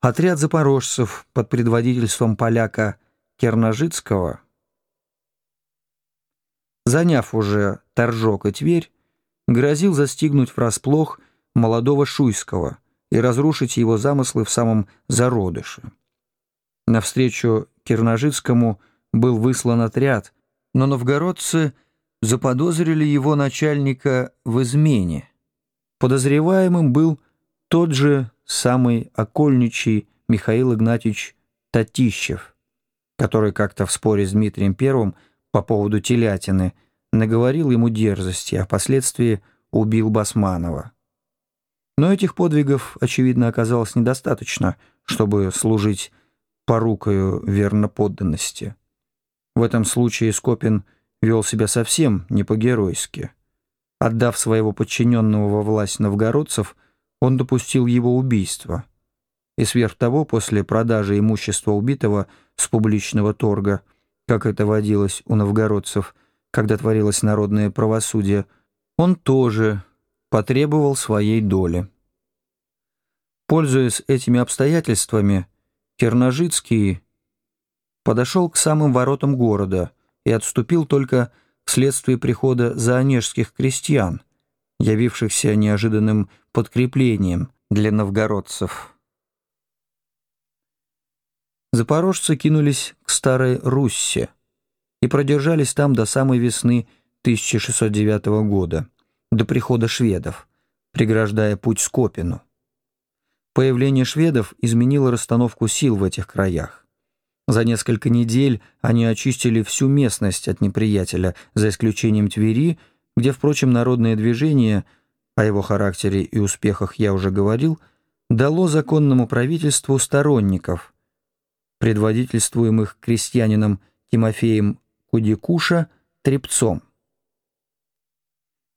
Отряд запорожцев под предводительством поляка Керножицкого, заняв уже Торжок и Тверь, грозил застигнуть врасплох молодого Шуйского и разрушить его замыслы в самом зародыше. Навстречу Керножицкому был выслан отряд, но новгородцы заподозрили его начальника в измене. Подозреваемым был тот же самый окольничий Михаил Игнатьевич Татищев, который как-то в споре с Дмитрием Первым по поводу телятины наговорил ему дерзости, а впоследствии убил Басманова. Но этих подвигов, очевидно, оказалось недостаточно, чтобы служить порукою верноподданности. В этом случае Скопин вел себя совсем не по-геройски. Отдав своего подчиненного во власть новгородцев, он допустил его убийство. И сверх того, после продажи имущества убитого с публичного торга, как это водилось у новгородцев, когда творилось народное правосудие, он тоже потребовал своей доли. Пользуясь этими обстоятельствами, Керножицкий подошел к самым воротам города и отступил только вследствие прихода заонежских крестьян, явившихся неожиданным подкреплением для новгородцев. Запорожцы кинулись к Старой Руссе и продержались там до самой весны 1609 года, до прихода шведов, преграждая путь Скопину. Появление шведов изменило расстановку сил в этих краях. За несколько недель они очистили всю местность от неприятеля, за исключением Твери, где, впрочем, народное движение, о его характере и успехах я уже говорил, дало законному правительству сторонников, предводительствуемых крестьянином Тимофеем Кудикуша Трепцом.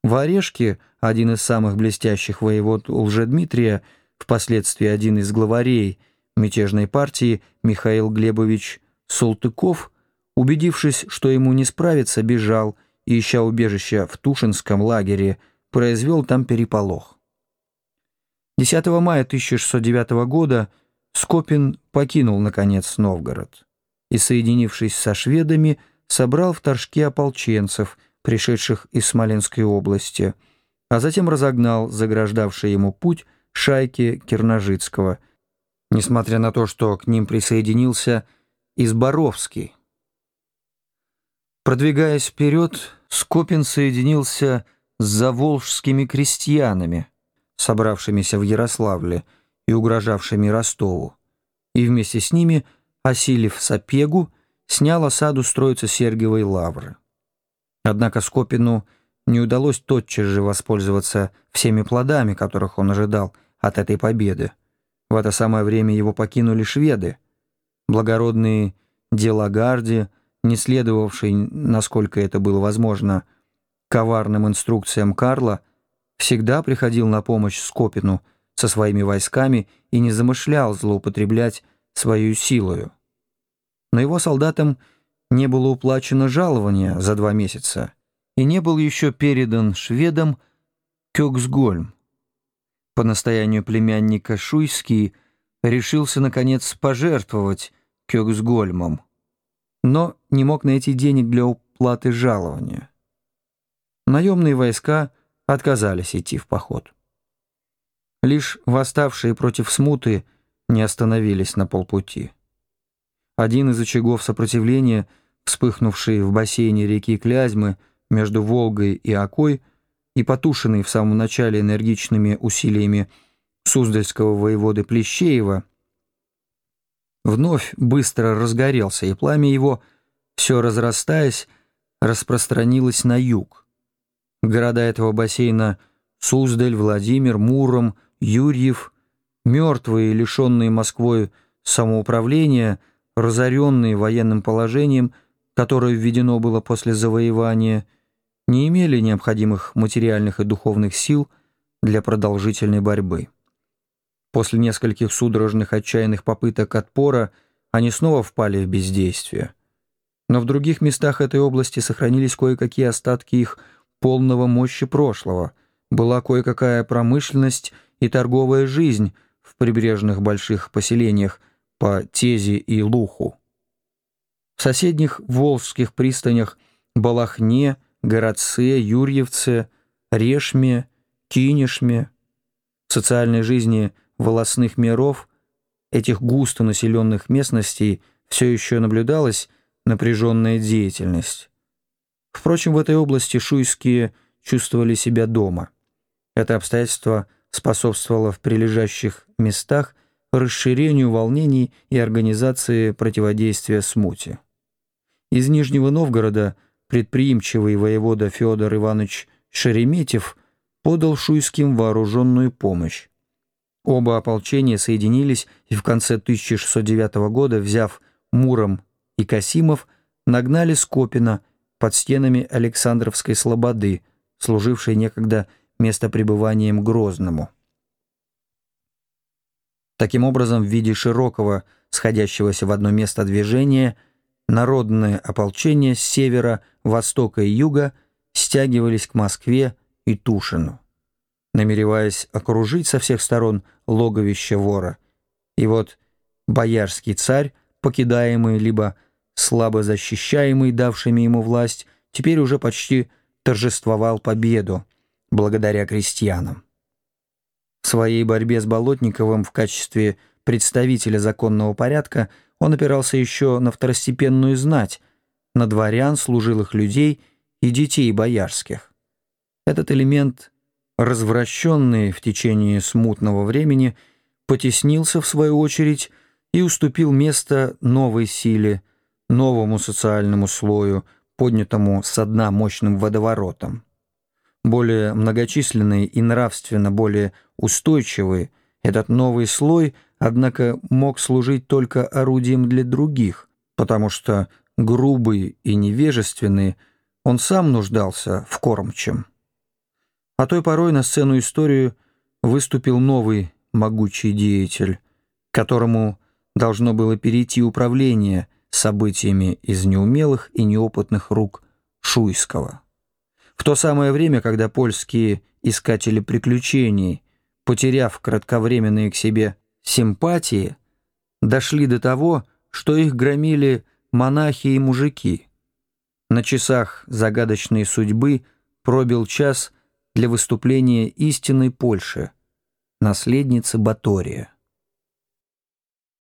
В Орешке один из самых блестящих воевод Лжедмитрия, впоследствии один из главарей – мятежной партии Михаил Глебович Салтыков, убедившись, что ему не справиться, бежал ища убежища в Тушинском лагере, произвел там переполох. 10 мая 1609 года Скопин покинул, наконец, Новгород и, соединившись со шведами, собрал в Торжке ополченцев, пришедших из Смоленской области, а затем разогнал заграждавшие ему путь шайки Керножицкого – несмотря на то, что к ним присоединился Изборовский. Продвигаясь вперед, Скопин соединился с заволжскими крестьянами, собравшимися в Ярославле и угрожавшими Ростову, и вместе с ними, осилив Сапегу, снял осаду строиться Сергиевой лавры. Однако Скопину не удалось тотчас же воспользоваться всеми плодами, которых он ожидал от этой победы. В это самое время его покинули шведы. Благородные Делагарди, не следовавший, насколько это было возможно, коварным инструкциям Карла, всегда приходил на помощь Скопину со своими войсками и не замышлял злоупотреблять свою силою. Но его солдатам не было уплачено жалование за два месяца и не был еще передан шведам Кёксгольм по настоянию племянника Шуйский решился, наконец, пожертвовать Кёксгольмом, но не мог найти денег для уплаты жалования. Наемные войска отказались идти в поход. Лишь восставшие против смуты не остановились на полпути. Один из очагов сопротивления, вспыхнувший в бассейне реки Клязьмы между Волгой и Окой, и потушенный в самом начале энергичными усилиями Суздальского воеводы Плещеева, вновь быстро разгорелся, и пламя его, все разрастаясь, распространилось на юг. Города этого бассейна Суздаль, Владимир, Муром, Юрьев, мертвые, лишенные Москвой самоуправления, разоренные военным положением, которое введено было после завоевания – не имели необходимых материальных и духовных сил для продолжительной борьбы. После нескольких судорожных отчаянных попыток отпора они снова впали в бездействие. Но в других местах этой области сохранились кое-какие остатки их полного мощи прошлого, была кое-какая промышленность и торговая жизнь, в прибрежных больших поселениях по Тезе и Луху. В соседних волжских пристанях Балахне, Городце, Юрьевце, Решме, Кинешме, в социальной жизни волосных миров, этих густо населенных местностей все еще наблюдалась напряженная деятельность. Впрочем, в этой области шуйские чувствовали себя дома. Это обстоятельство способствовало в прилежащих местах расширению волнений и организации противодействия смуте. Из Нижнего Новгорода предприимчивый воевода Федор Иванович Шереметьев подал шуйским вооруженную помощь. Оба ополчения соединились и в конце 1609 года, взяв Муром и Касимов, нагнали Скопина под стенами Александровской Слободы, служившей некогда местопребыванием Грозному. Таким образом, в виде широкого, сходящегося в одно место движения, народное ополчение с севера, востока и юга стягивались к Москве и Тушину, намереваясь окружить со всех сторон логовище вора. И вот боярский царь, покидаемый либо слабо защищаемый давшими ему власть, теперь уже почти торжествовал победу благодаря крестьянам. В своей борьбе с Болотниковым в качестве представителя законного порядка он опирался еще на второстепенную знать, на дворян, служилых людей и детей боярских. Этот элемент, развращенный в течение смутного времени, потеснился в свою очередь и уступил место новой силе, новому социальному слою, поднятому со дна мощным водоворотом. Более многочисленный и нравственно более устойчивый, этот новый слой, однако, мог служить только орудием для других, потому что грубый и невежественный он сам нуждался в кормчем. А той порой на сцену историю выступил новый могучий деятель, которому должно было перейти управление событиями из неумелых и неопытных рук Шуйского. В то самое время, когда польские искатели приключений, потеряв кратковременные к себе симпатии, дошли до того, что их громили монахи и мужики. На часах загадочной судьбы пробил час для выступления истинной Польши, наследницы Батория.